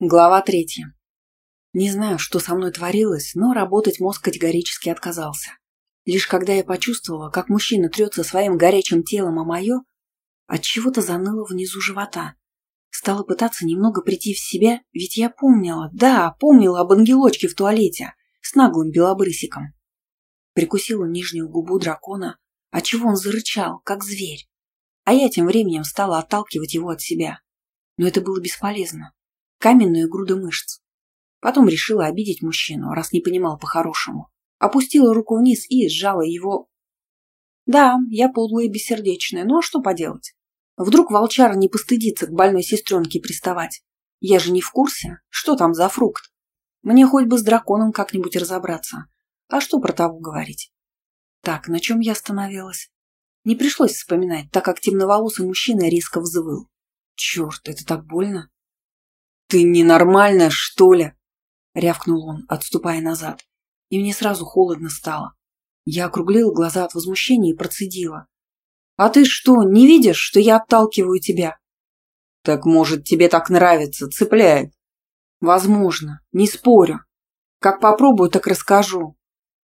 Глава третья. Не знаю, что со мной творилось, но работать мозг категорически отказался. Лишь когда я почувствовала, как мужчина трется своим горячим телом о мое, от чего то заныло внизу живота. Стала пытаться немного прийти в себя, ведь я помнила, да, помнила об ангелочке в туалете с наглым белобрысиком. Прикусила нижнюю губу дракона, отчего он зарычал, как зверь. А я тем временем стала отталкивать его от себя. Но это было бесполезно каменную груду мышц. Потом решила обидеть мужчину, раз не понимал по-хорошему. Опустила руку вниз и сжала его... Да, я подлая и бессердечная, а что поделать? Вдруг волчара не постыдится к больной сестренке приставать. Я же не в курсе, что там за фрукт. Мне хоть бы с драконом как-нибудь разобраться. А что про того говорить? Так, на чем я остановилась? Не пришлось вспоминать, так как темноволосый мужчина резко взвыл. Черт, это так больно. «Ты ненормальная, что ли?» — рявкнул он, отступая назад. И мне сразу холодно стало. Я округлила глаза от возмущения и процедила. «А ты что, не видишь, что я отталкиваю тебя?» «Так, может, тебе так нравится, цепляет?» «Возможно, не спорю. Как попробую, так расскажу.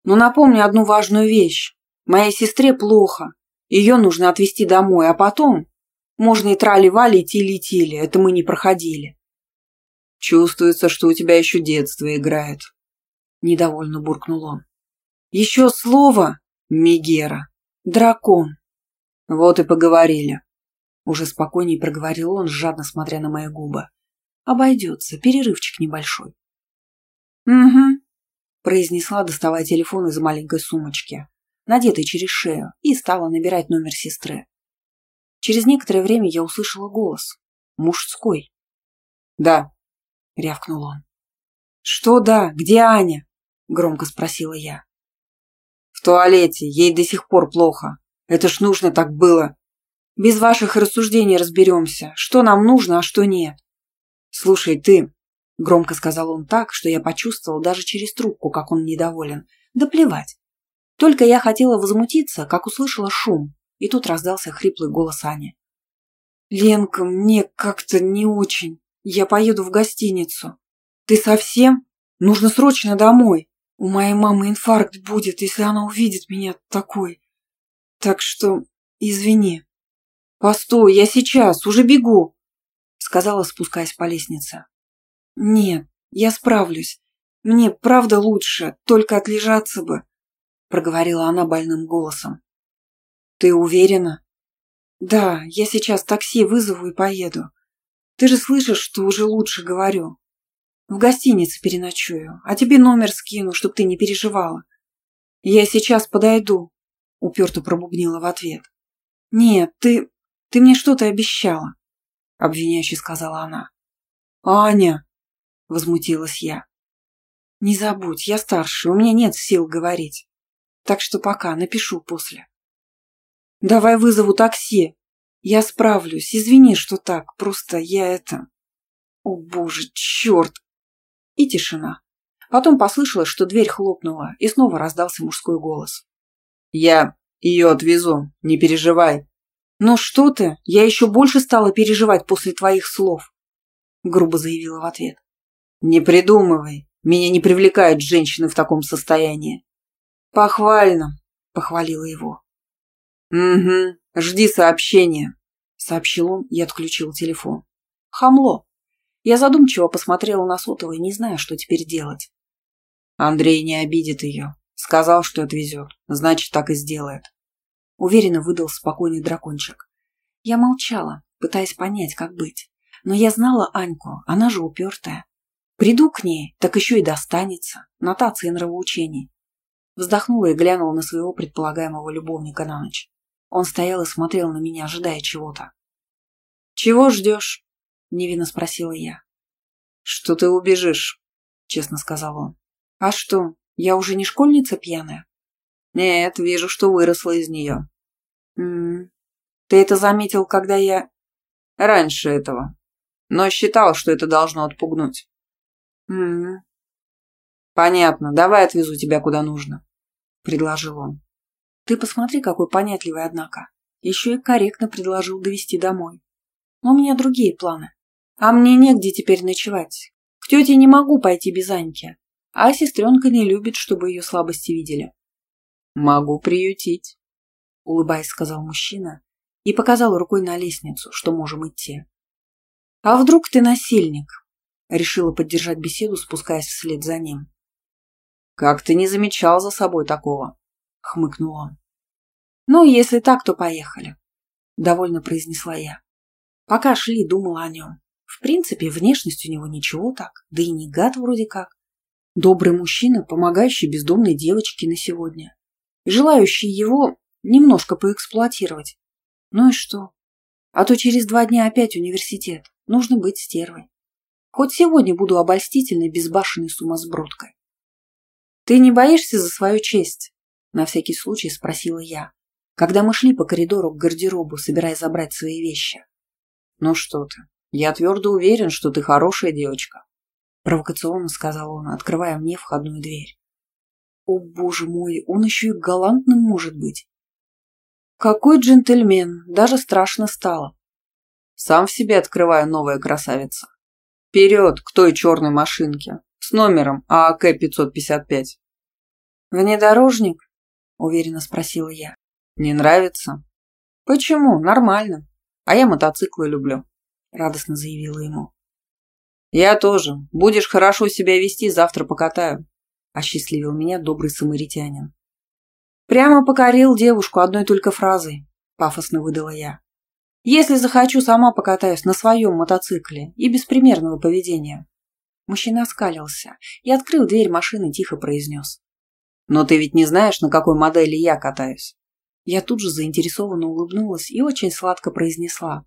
Но напомню одну важную вещь. Моей сестре плохо. Ее нужно отвезти домой, а потом можно и трали-вали, тили-тили, это мы не проходили. Чувствуется, что у тебя еще детство играет. Недовольно буркнул он. Еще слово, Мегера. Дракон. Вот и поговорили. Уже спокойнее проговорил он, жадно смотря на мои губы. Обойдется, перерывчик небольшой. Угу, произнесла, доставая телефон из маленькой сумочки, надетой через шею, и стала набирать номер сестры. Через некоторое время я услышала голос. Мужской. «Да», — рявкнул он. «Что да? Где Аня?» — громко спросила я. «В туалете. Ей до сих пор плохо. Это ж нужно так было. Без ваших рассуждений разберемся, что нам нужно, а что нет. Слушай, ты...» — громко сказал он так, что я почувствовал даже через трубку, как он недоволен. «Да плевать. Только я хотела возмутиться, как услышала шум, и тут раздался хриплый голос Ани. «Ленка, мне как-то не очень...» Я поеду в гостиницу. Ты совсем? Нужно срочно домой. У моей мамы инфаркт будет, если она увидит меня такой. Так что извини. Постой, я сейчас, уже бегу, сказала, спускаясь по лестнице. Нет, я справлюсь. Мне правда лучше, только отлежаться бы, проговорила она больным голосом. Ты уверена? Да, я сейчас такси вызову и поеду. Ты же слышишь, что уже лучше говорю. В гостинице переночую, а тебе номер скину, чтоб ты не переживала. Я сейчас подойду, уперто пробубнила в ответ. Нет, ты... ты мне что-то обещала, обвиняюще сказала она. Аня, возмутилась я. Не забудь, я старше, у меня нет сил говорить. Так что пока, напишу после. Давай вызову такси, я справлюсь, извини, что так, просто я это... О боже, черт! И тишина. Потом послышалось, что дверь хлопнула, и снова раздался мужской голос. «Я ее отвезу, не переживай». «Ну что ты, я еще больше стала переживать после твоих слов», грубо заявила в ответ. «Не придумывай, меня не привлекают женщины в таком состоянии». «Похвально», — похвалила его. «Угу, жди сообщения», — сообщил он и отключил телефон. «Хамло». Я задумчиво посмотрела на сотовый, не зная, что теперь делать. «Андрей не обидит ее. Сказал, что отвезет. Значит, так и сделает». Уверенно выдал спокойный дракончик. Я молчала, пытаясь понять, как быть. Но я знала Аньку, она же упертая. Приду к ней, так еще и достанется. Нотации нравоучений. Вздохнула и глянула на своего предполагаемого любовника на ночь. Он стоял и смотрел на меня, ожидая чего-то. «Чего ждешь?» — невинно спросила я. «Что ты убежишь?» — честно сказал он. «А что, я уже не школьница пьяная?» «Нет, вижу, что выросла из нее». «М -м, ты это заметил, когда я...» «Раньше этого. Но считал, что это должно отпугнуть». «М -м. «Понятно, давай отвезу тебя куда нужно», — предложил он. Ты посмотри, какой понятливый, однако. Еще и корректно предложил довести домой. Но у меня другие планы. А мне негде теперь ночевать. К тете не могу пойти без Аньки. А сестренка не любит, чтобы ее слабости видели. Могу приютить, улыбаясь, сказал мужчина и показал рукой на лестницу, что можем идти. А вдруг ты насильник? Решила поддержать беседу, спускаясь вслед за ним. Как ты не замечал за собой такого? Хмыкнул он. Ну, если так, то поехали. Довольно произнесла я. Пока шли, думала о нем. В принципе, внешность у него ничего так, да и не гад вроде как. Добрый мужчина, помогающий бездомной девочке на сегодня. Желающий его немножко поэксплуатировать. Ну и что? А то через два дня опять университет. Нужно быть стервой. Хоть сегодня буду обольстительной, безбашенной сумасбродкой. «Ты не боишься за свою честь?» На всякий случай спросила я, когда мы шли по коридору к гардеробу, собираясь забрать свои вещи. «Ну что ты, я твердо уверен, что ты хорошая девочка», провокационно сказал он, открывая мне входную дверь. О, боже мой, он еще и галантным может быть. Какой джентльмен, даже страшно стало. Сам в себе открываю, новая красавица. Вперед, к той черной машинке, с номером ААК-555. Внедорожник? Уверенно спросила я. Не нравится? Почему? Нормально. А я мотоциклы люблю, радостно заявила ему. Я тоже. Будешь хорошо себя вести, завтра покатаю. – осчастливил меня добрый самаритянин. «Прямо покорил девушку одной только фразой», – пафосно выдала я. «Если захочу, сама покатаюсь на своем мотоцикле и без примерного поведения». Мужчина оскалился и, открыв дверь машины, тихо произнес. «Но ты ведь не знаешь, на какой модели я катаюсь?» Я тут же заинтересованно улыбнулась и очень сладко произнесла.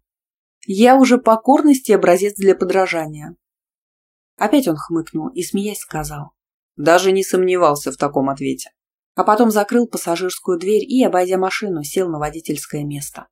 «Я уже покорности образец для подражания». Опять он хмыкнул и, смеясь, сказал. Даже не сомневался в таком ответе. А потом закрыл пассажирскую дверь и, обойдя машину, сел на водительское место.